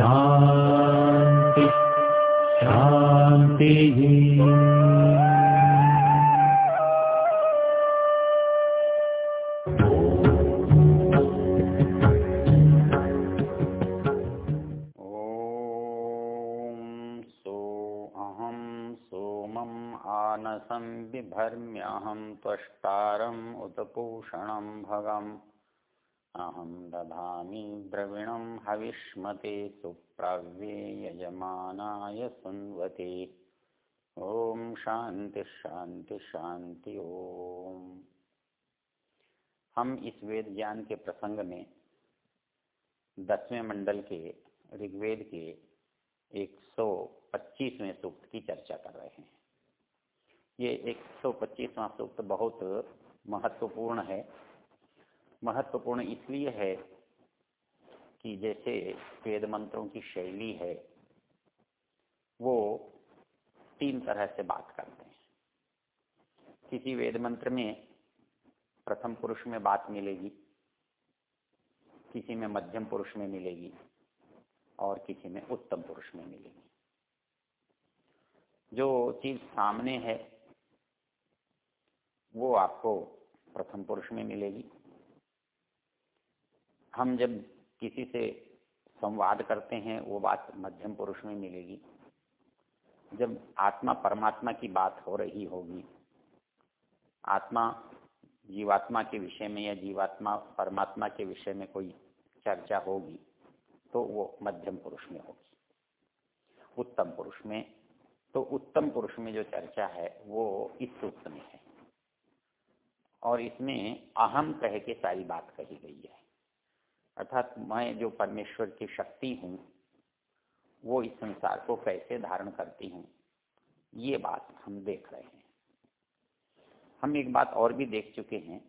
शान्ति शान्तिः बिभर्म्यहं त्वष्टारम् उत पूषणं भगम्। अहं दधामि द्रविणं हविष्मते सुप्रव्ये यजमानाय सुन्वते। ॐ शांति शांति शांति ओम हम इस वेद ज्ञान के प्रसंग में दसवें मंडल के ऋग्वेद के 125वें सूक्त की चर्चा कर रहे हैं। ये 125वां सूक्त बहुत महत्वपूर्ण है। महत्वपूर्ण इसलिए है कि जैसे वेद मंत्रों की शैली है, वो तीन तरह से बात करते हैं। किसी वेद मंत्र में प्रथम पुरुष में बात मिलेगी, किसी में मध्यम पुरुष में मिलेगी और किसी में उत्तम पुरुष में मिलेगी। जो चीज़ सामने है, वो आपको प्रथम पुरुष में मिलेगी हम जब किसी से संवाद करते हैं, वो बात मध्यम पुरुष में मिलेगी। जब आत्मा परमात्मा की बात हो रही होगी, आत्मा जीवात्मा के विषय में या जीवात्मा परमात्मा के विषय में कोई चर्चा होगी तो वो मध्यम पुरुष में होगी। उत्तम पुरुष में तो उत्तम पुरुष में जो चर्चा है, वो इस सूक्त में है। और इसमें अहम कह के सारी बात कही गई है। अर्थात मैं जो परमेश्वर की शक्ति हूँ, वो इस संसार को कैसे धारण करती हूँ, ये बात हम देख रहे हैं। हम एक बात और भी देख चुके हैं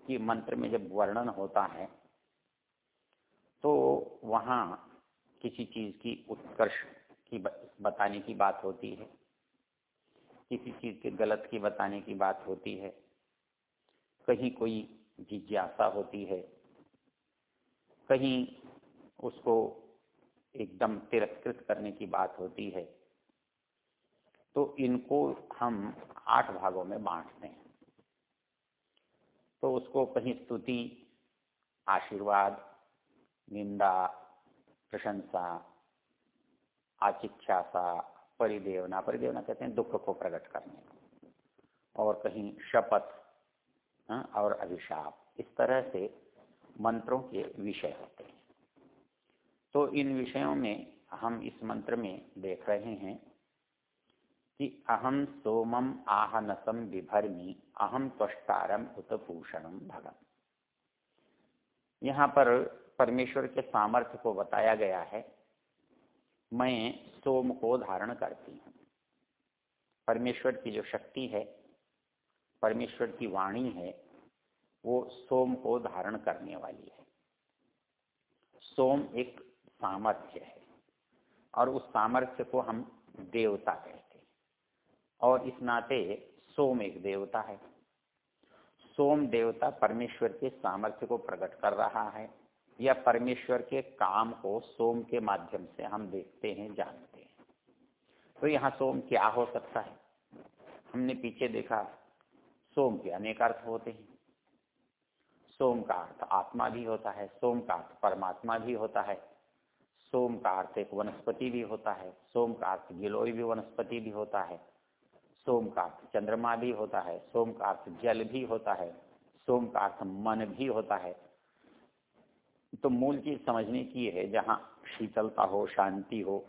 कि मंत्र में जब वर्णन होता है तो वहाँ किसी चीज़ की उत्कर्ष की बताने की बात होती है, किसी चीज़ के गलत की बताने की बात होती है, कहीं कोई जिज्ञासा होती है कहीं उसको एकदम तिरस्कृत करने की बात होती है तो इनको हम आठ भागों में बांटते हैं। तो उसको कहीं स्तुति, आशीर्वाद, निंदा, प्रशंसा आचिक्षासा परिदेवना परिदेवना कहते हैं दुख को प्रकट करने और कहीं शपथ और अभिशाप। इस तरह से मंत्रों के विषय होते हैं। तो इन विषयों में हम इस मंत्र में देख रहे हैं कि अहम सोमम आहनसम विभरमी अहम त्वष्टारम उत्भूषणम भगम। यहाँ पर परमेश्वर के सामर्थ्य को बताया गया है, मैं सोम को धारण करती हूँ। परमेश्वर की जो शक्ति है, परमेश्वर की वाणी है वो सोम को धारण करने वाली है। सोम एक सामर्थ्य है और उस सामर्थ्य को हम देवता कहते हैं। और इस नाते सोम एक देवता है। सोम देवता परमेश्वर के सामर्थ्य को प्रकट कर रहा है या परमेश्वर के काम को सोम के माध्यम से हम देखते हैं, जानते हैं। तो यहाँ सोम क्या हो सकता है? हमने पीछे देखा, सोम के अनेक अर्थ होते हैं। सोम का अर्थ आत्मा भी होता है सोम का अर्थ परमात्मा भी होता है सोम का अर्थ एक वनस्पति भी होता है सोम का अर्थ गिलोय भी वनस्पति भी होता है सोम का अर्थ चंद्रमा भी होता है सोम का अर्थ जल भी होता है सोम का अर्थ मन भी होता है। तो मूल चीज़ समझने की है, जहाँ शीतलता हो, शांति हो,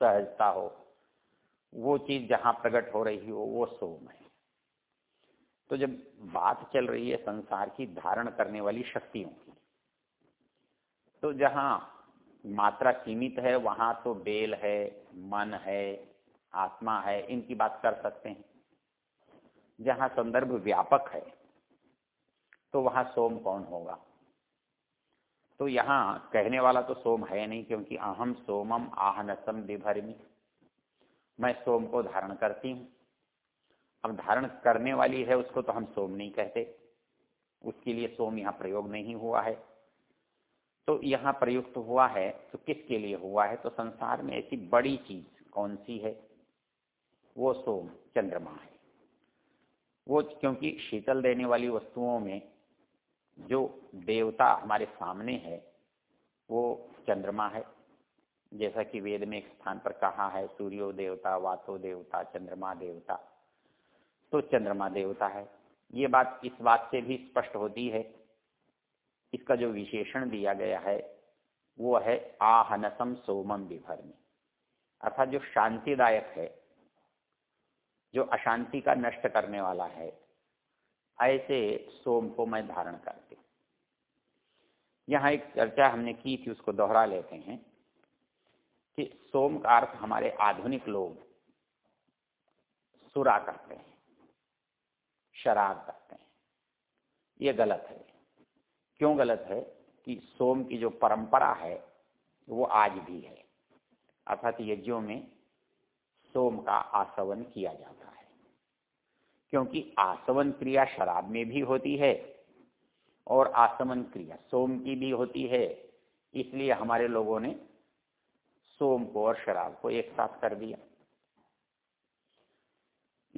सहजता हो, वो चीज़ जहाँ प्रकट हो रही हो, वो सोम है। तो जब बात चल रही है संसार की धारण करने वाली शक्तियों की तो जहाँ मात्रा सीमित है, वहाँ तो बेल है, मन है, आत्मा है, इनकी बात कर सकते हैं। जहाँ संदर्भ व्यापक है तो वहाँ सोम कौन होगा? तो यहाँ कहने वाला तो सोम है नहीं, क्योंकि अहम सोमम आहनसम विभरमी मैं सोम को धारण करती हूँ। अब धारण करने वाली है उसको तो हम सोम नहीं कहते। उसके लिए सोम यहाँ प्रयोग नहीं हुआ है। तो यहाँ प्रयुक्त हुआ है तो किसके लिए हुआ है? तो संसार में ऐसी बड़ी चीज़ कौन सी है? वो सोम, चंद्रमा है। वो क्योंकि शीतल देने वाली वस्तुओं में जो देवता हमारे सामने है, वो चंद्रमा है। जैसा कि वेद में एक स्थान पर कहा है सूर्यो देवता वातो देवता चंद्रमा देवता। तो चंद्रमा देवता है। ये बात इस बात से भी स्पष्ट होती है। इसका जो विशेषण दिया गया है, वो है आहनसम सोमम विभर में अर्थात जो शांतिदायक है, जो अशांति का नष्ट करने वाला है, ऐसे सोम को मैं धारण करती यहाँ एक चर्चा हमने की थी, उसको दोहरा लेते हैं कि सोम का अर्थ हमारे आधुनिक लोग सुरा करते हैं। शराब करते हैं। ये गलत है। क्यों गलत है कि सोम की जो परंपरा है, वो आज भी है। अर्थात यज्ञों में सोम का आसवन किया जाता है। क्योंकि आसवन क्रिया शराब में भी होती है और आसमन क्रिया सोम की भी होती है। इसलिए हमारे लोगों ने सोम को और शराब को एक साथ कर दिया।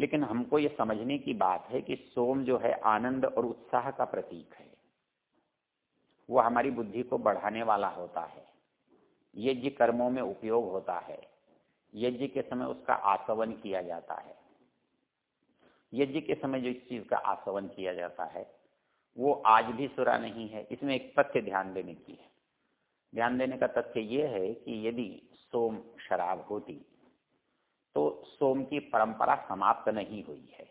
लेकिन हमको ये समझने की बात है कि सोम जो है आनंद और उत्साह का प्रतीक है। वो हमारी बुद्धि को बढ़ाने वाला होता है। यज्ञ कर्मों में उपयोग होता है। यज्ञ के समय उसका आसवन किया जाता है। यज्ञ के समय जो इस चीज़ का आसवन किया जाता है, वो आज भी सुरा नहीं है। इसमें एक तथ्य ध्यान देने की है। ध्यान देने का तथ्य यह है कि यदि सोम शराब होती तो सोम की परंपरा समाप्त नहीं हुई है।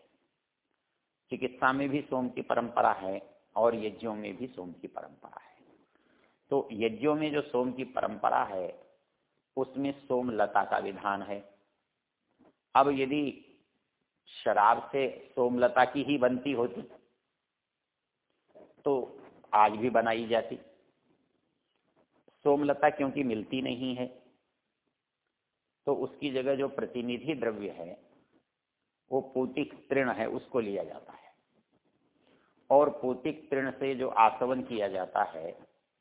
चिकित्सा में भी सोम की परंपरा है और यज्ञों में भी सोम की परंपरा है। तो यज्ञों में जो सोम की परंपरा है, उसमें सोम लता का विधान है। अब यदि शराब से सोमलता की ही बनती होती तो आज भी बनाई जाती। सोमलता क्योंकि मिलती नहीं है तो उसकी जगह जो प्रतिनिधि द्रव्य है, वो पूतिक तृण है, उसको लिया जाता है। और पूतिक तृण से जो आसवन किया जाता है,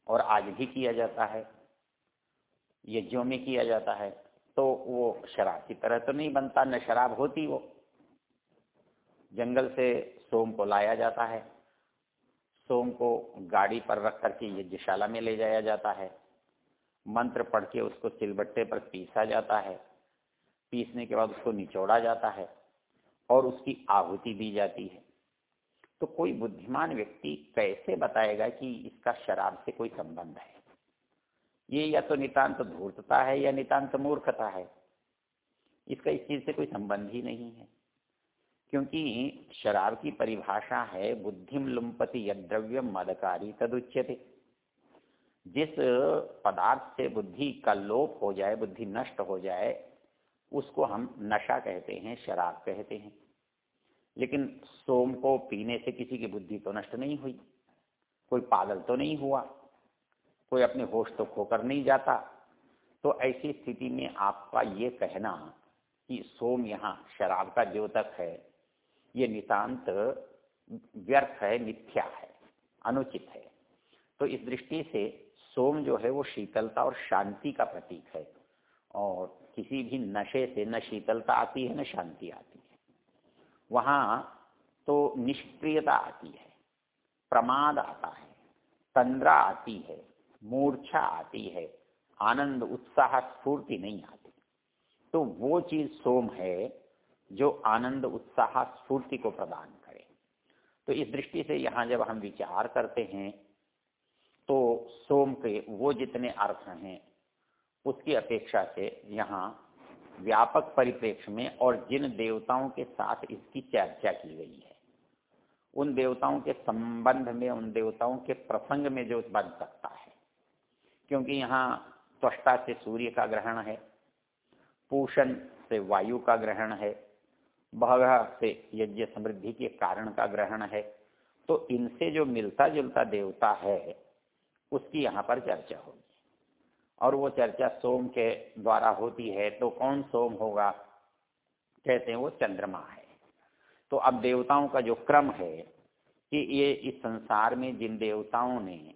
और आज भी किया जाता है, यज्ञों में किया जाता है तो वो शराब की तरह तो नहीं बनता, न शराब होती वो। जंगल से सोम को लाया जाता है, सोम को गाड़ी पर रख करके यज्ञशाला में ले जाया जाता है। मंत्र पढ़ के उसको सिलबट्टे पर पीसा जाता है। पीसने के बाद उसको निचोड़ा जाता है और उसकी आहुति दी जाती है। तो कोई बुद्धिमान व्यक्ति कैसे बताएगा कि इसका शराब से कोई संबंध है? ये या तो नितांत धूर्तता है या नितांत मूर्खता है। इसका इस चीज़ से कोई संबंध ही नहीं है। क्योंकि शराब की परिभाषा है, बुद्धिम लुम्पति यद्रव्य मदकारी तदुच्यते। जिस पदार्थ से बुद्धि का लोप हो जाए, बुद्धि नष्ट हो जाए, उसको हम नशा कहते हैं, शराब कहते हैं। लेकिन सोम को पीने से किसी की बुद्धि तो नष्ट नहीं हुई। कोई पागल तो नहीं हुआ। कोई अपने होश तो खोकर नहीं जाता। तो ऐसी स्थिति में आपका ये कहना कि सोम यहाँ शराब का द्योतक है, ये नितांत व्यर्थ है, मिथ्या है, अनुचित है। तो इस दृष्टि से सोम जो है वो शीतलता और शांति का प्रतीक है। और किसी भी नशे से न शीतलता आती है, न शांति आती है। वहाँ तो निष्क्रियता आती है, प्रमाद आता है, तंद्रा आती है, मूर्छा आती है, आनंद, उत्साह, स्फूर्ति नहीं आती। तो वो चीज़ सोम है जो आनंद, उत्साह, स्फूर्ति को प्रदान करे। तो इस दृष्टि से यहाँ जब हम विचार करते हैं तो सोम के वो जितने अर्थ हैं, उसकी अपेक्षा से यहाँ व्यापक परिप्रेक्ष्य में और जिन देवताओं के साथ इसकी चर्चा की गई है, उन देवताओं के संबंध में, उन देवताओं के प्रसंग में जो बन सकता है। क्योंकि यहाँ त्वष्टा से सूर्य का ग्रहण है, पूषण से वायु का ग्रहण है भग से यज्ञ समृद्धि के कारण का ग्रहण है तो इनसे जो मिलता जुलता देवता है उसकी यहाँ पर चर्चा होगी। और वो चर्चा सोम के द्वारा होती है तो कौन सोम होगा? कहते हैं वो चंद्रमा है। तो अब देवताओं का जो क्रम है कि ये इस संसार में जिन देवताओं ने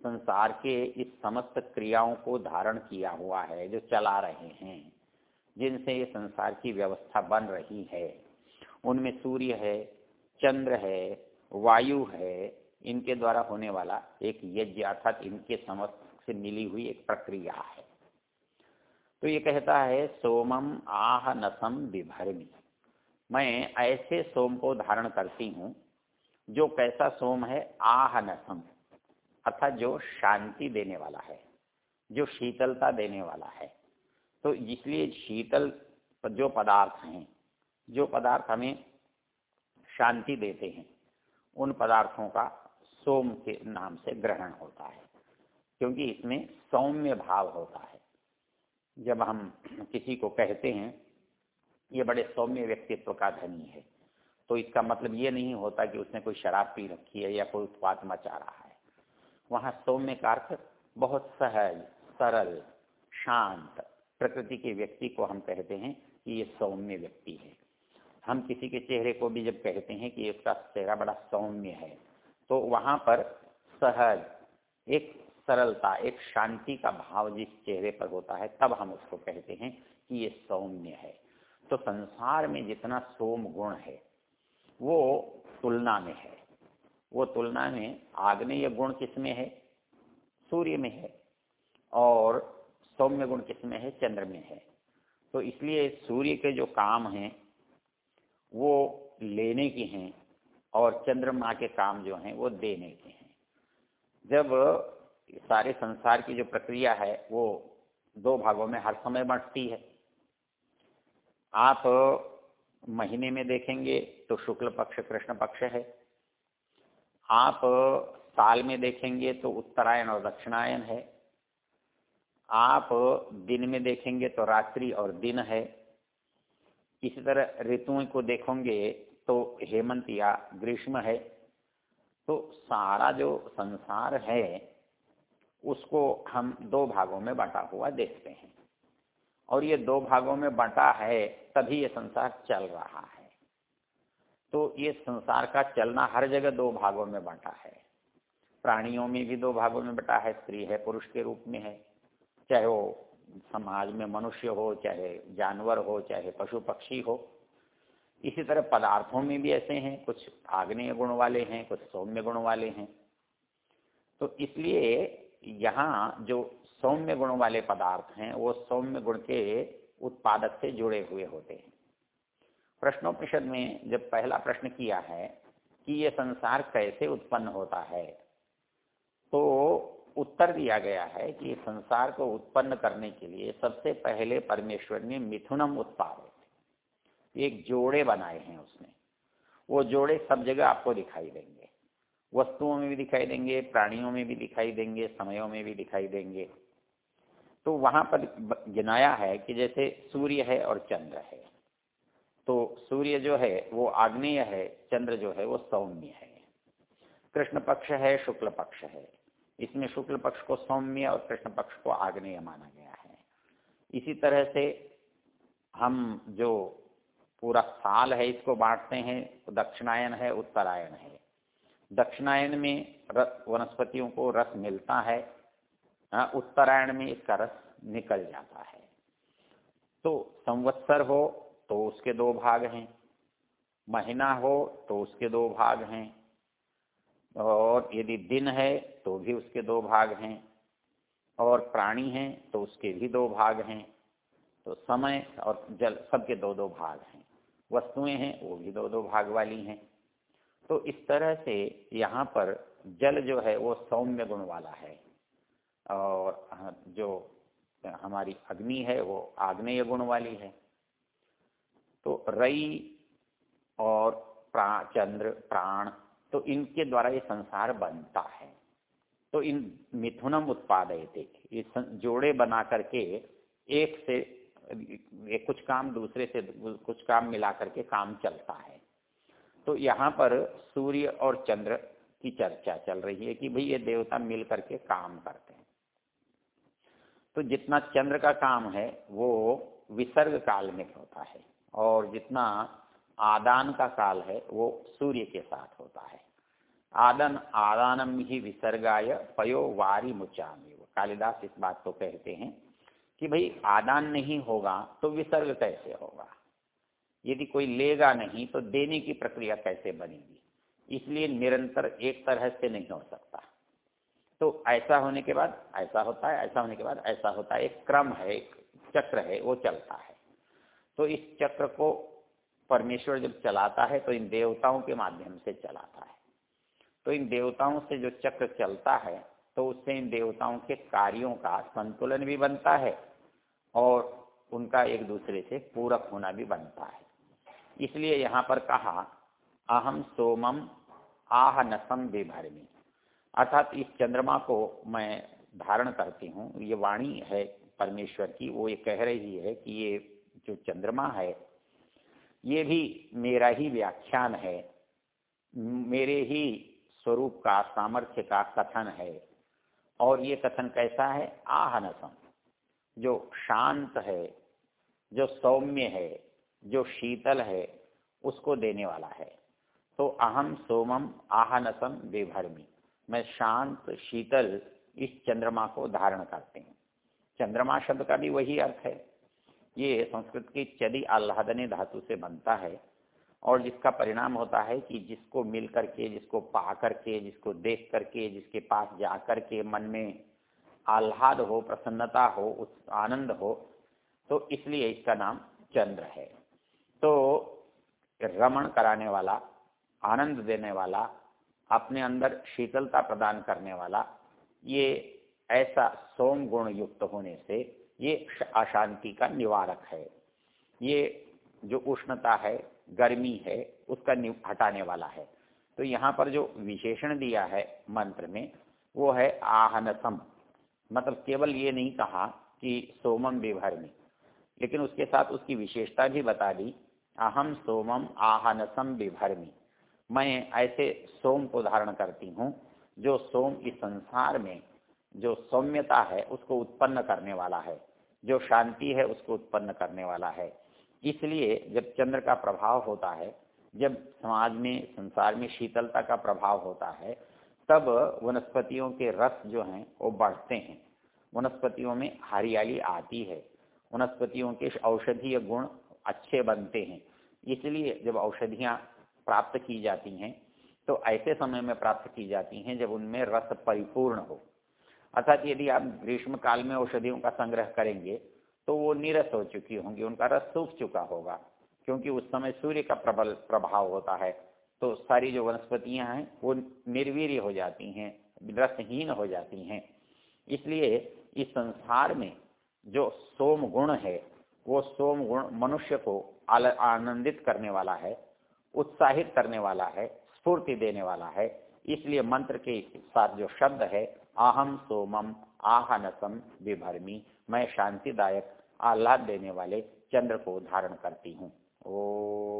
संसार के इस समस्त क्रियाओं को धारण किया हुआ है, जो चला रहे हैं, जिनसे ये संसार की व्यवस्था बन रही है, उनमें सूर्य है, चंद्र है, वायु है इनके द्वारा होने वाला एक यज्ञ अर्थात इनके समस्त से मिली हुई एक प्रक्रिया है। तो ये कहता है, सोमम आह नसम विभरमी। मैं ऐसे सोम को धारण करती हूँ, जो कैसा सोम है, आह नसम, अर्थात जो शांति देने वाला है, जो शीतलता देने वाला है। तो इसलिए शीतल जो पदार्थ हैं, जो पदार्थ हमें शांति देते हैं, उन पदार्थों का सोम के नाम से ग्रहण होता है, क्योंकि इसमें सौम्य भाव होता है। जब हम किसी को कहते हैं, ये बड़े सौम्य व्यक्तित्व का धनी है तो इसका मतलब ये नहीं होता कि उसने कोई शराब पी रखी है या कोई उत्पात मचा रहा है। वहाँ सौम्य का बहुत सहज, सरल, शांत प्रकृति के व्यक्ति को हम कहते हैं कि ये सौम्य व्यक्ति है। हम किसी के चेहरे को भी जब कहते हैं कि उसका चेहरा बड़ा सौम्य है तो वहाँ पर सहज, एक सरलता, एक शांति का भाव जिस चेहरे पर होता है, तब हम उसको कहते हैं कि ये सौम्य है। तो संसार में जितना सोम गुण है, वो तुलना में है। वो तुलना में आग्नेय गुण किसमें है? सूर्य में है। और सौम्य गुण किसमें है? चंद्र में है। तो इसलिए सूर्य के जो काम हैं, वो लेने के हैं और चंद्रमा के काम जो हैं, वो देने के हैं। जब सारे संसार की जो प्रक्रिया है, वो दो भागों में हर समय बढ़ती है। आप महीने में देखेंगे तो शुक्ल पक्ष, कृष्ण पक्ष है। आप साल में देखेंगे तो उत्तरायण और दक्षिणायन है। आप दिन में देखेंगे तो रात्रि और दिन है। इसी तरह ऋतुओं को देखोगे तो हेमंत या ग्रीष्म है तो सारा जो संसार है, उसको हम दो भागों में बांटा हुआ देखते हैं। और ये दो भागों में बंटा है, तभी ये संसार चल रहा है। तो ये संसार का चलना हर जगह दो भागों में बांटा है। प्राणियों में भी दो भागों में बटा है, स्त्री है, पुरुष के रूप में है। चाहे वो समाज में मनुष्य हो, चाहे जानवर हो, चाहे पशु पक्षी हो इसी तरह पदार्थों में भी ऐसे हैं, कुछ आग्नेय गुण वाले हैं, कुछ सौम्य गुण वाले हैं। तो इसलिए यहाँ जो सौम्य गुण वाले पदार्थ हैं, वो सौम्य गुण के उत्पादक से जुड़े हुए होते हैं। प्रश्नोपनिषद में जब पहला प्रश्न किया है कि ये संसार कैसे उत्पन्न होता है तो उत्तर दिया गया है कि संसार को उत्पन्न करने के लिए सबसे पहले परमेश्वर ने मिथुनम उत्पाद। एक जोड़े बनाए हैं उसने। वो जोड़े सब जगह आपको दिखाई देंगे। वस्तुओं में भी दिखाई देंगे, प्राणियों में भी दिखाई देंगे, समयों में भी दिखाई देंगे। तो वहाँ पर गिनाया है कि जैसे सूर्य है और चंद्र है। तो सूर्य जो है, वो आग्नेय है, चंद्र जो है, वो सौम्य है। कृष्ण पक्ष है, शुक्ल पक्ष है। इसमें शुक्ल पक्ष को सौम्य और कृष्ण पक्ष को आग्नेय माना गया है। इसी तरह से हम जो पूरा साल है इसको बांटते हैं तो दक्षिणायन है उत्तरायण है। दक्षिणायन में वनस्पतियों को रस मिलता है हाँ, उत्तरायण में इसका रस निकल जाता है। तो संवत्सर हो तो उसके दो भाग हैं। महीना हो तो उसके दो भाग हैं। और यदि दिन है तो भी उसके दो भाग हैं। और प्राणी हैं तो उसके भी दो भाग हैं। तो समय और जल सबके दो दो भाग हैं। वस्तुएँ हैं, वो भी दो दो भाग वाली हैं। तो इस तरह से यहाँ पर जल जो है वो सौम्य गुण वाला है। और जो हमारी अग्नि है, वो आग्नेय गुण वाली है। तो रई और प्रा, चंद्र, प्राण तो इनके द्वारा ये संसार बनता है। तो इन मिथुनम उत्पादयते, ये जोड़े बना करके एक से एक कुछ काम दूसरे से, कुछ काम मिला करके काम चलता है। तो यहाँ पर सूर्य और चंद्र की चर्चा चल रही है कि भाई ये देवता मिल करके काम करते हैं। तो जितना चंद्र का काम है, वो विसर्ग काल में होता है और जितना आदान का काल है, वो सूर्य के साथ होता है। आदन आदानम ही विसर्गाय, पयो वारी मुचामी कालिदास इस बात को कहते हैं कि भाई आदान नहीं होगा तो विसर्ग कैसे होगा? यदि कोई लेगा नहीं तो देने की प्रक्रिया कैसे बनेगी? इसलिए निरंतर एक तरह से नहीं हो सकता। तो ऐसा होने के बाद, ऐसा होता है, ऐसा होने के बाद, ऐसा होता है। एक क्रम है, एक चक्र है, वो चलता है। तो इस चक्र को परमेश्वर जब चलाता है तो इन देवताओं के माध्यम से चलाता है। तो इन देवताओं से जो चक्र चलता है तो उससे इन देवताओं के कार्यों का संतुलन भी बनता है और उनका एक दूसरे से पूरक होना भी बनता है। इसलिए यहाँ पर कहा अहम सोमम आह नसम विभरमी। अर्थात इस चंद्रमा को मैं धारण करती हूँ। ये वाणी है परमेश्वर की। वो ये कह रही है कि ये जो चंद्रमा है, ये भी मेरा ही व्याख्यान है। मेरे ही स्वरूप का, सामर्थ्य का कथन है। और ये कथन कैसा है? आहनसम जो शांत है, जो सौम्य है, जो शीतल है, उसको देने वाला है। तो अहम सोमम आहनसम बेभरमी मैं शांत, शीतल इस चंद्रमा को धारण करते हैं। चंद्रमा शब्द का भी वही अर्थ है। ये संस्कृत की चदी आह्लादने धातु से बनता है और जिसका परिणाम होता है कि जिसको मिल करके, जिसको पा करके, जिसको देख करके, जिसके पास जा करके मन में आह्लाद हो, प्रसन्नता हो, उस आनंद हो तो इसलिए इसका नाम चंद्र है। तो रमण कराने वाला, आनंद देने वाला, अपने अंदर शीतलता प्रदान करने वाला, ये ऐसा सोम गुण युक्त होने से ये अशांति का निवारक है। ये जो उष्णता है, गर्मी है, उसका हटाने वाला है। तो यहाँ पर जो विशेषण दिया है मंत्र में, वो है आहनसम। मतलब केवल ये नहीं कहा कि सोमम विभरमी, लेकिन उसके साथ उसकी विशेषता भी बता दी, अहम सोमम आहनसम विभरमी। मैं ऐसे सोम को धारण करती हूँ, जो सोम इस संसार में जो सौम्यता है, उसको उत्पन्न करने वाला है, जो शांति है, उसको उत्पन्न करने वाला है। इसलिए जब चंद्र का प्रभाव होता है, जब समाज में, संसार में शीतलता का प्रभाव होता है तब वनस्पतियों के रस जो हैं, वो बढ़ते हैं। वनस्पतियों में हरियाली आती है। वनस्पतियों के औषधीय गुण अच्छे बनते हैं। इसलिए जब औषधियाँ प्राप्त की जाती हैं तो ऐसे समय में प्राप्त की जाती हैं जब उनमें रस परिपूर्ण हो। अर्थात यदि आप ग्रीष्म काल में औषधियों का संग्रह करेंगे तो वो निरस हो चुकी होंगी, उनका रस सूख चुका होगा, क्योंकि उस समय सूर्य का प्रबल प्रभाव होता है। तो सारी जो वनस्पतियाँ हैं, वो निर्वीर्य हो जाती हैं रसहीन हो जाती हैं। इसलिए इस संसार में जो सोम गुण है, वो सोम गुण मनुष्य को आनंदित करने वाला है, उत्साहित करने वाला है, स्फूर्ति देने वाला है। इसलिए मंत्र के साथ जो शब्द है आहम सोमम आहनसम विभर्मी, मैं शांतिदायक आह्लाद देने वाले चंद्र को धारण करती हूँ। ओ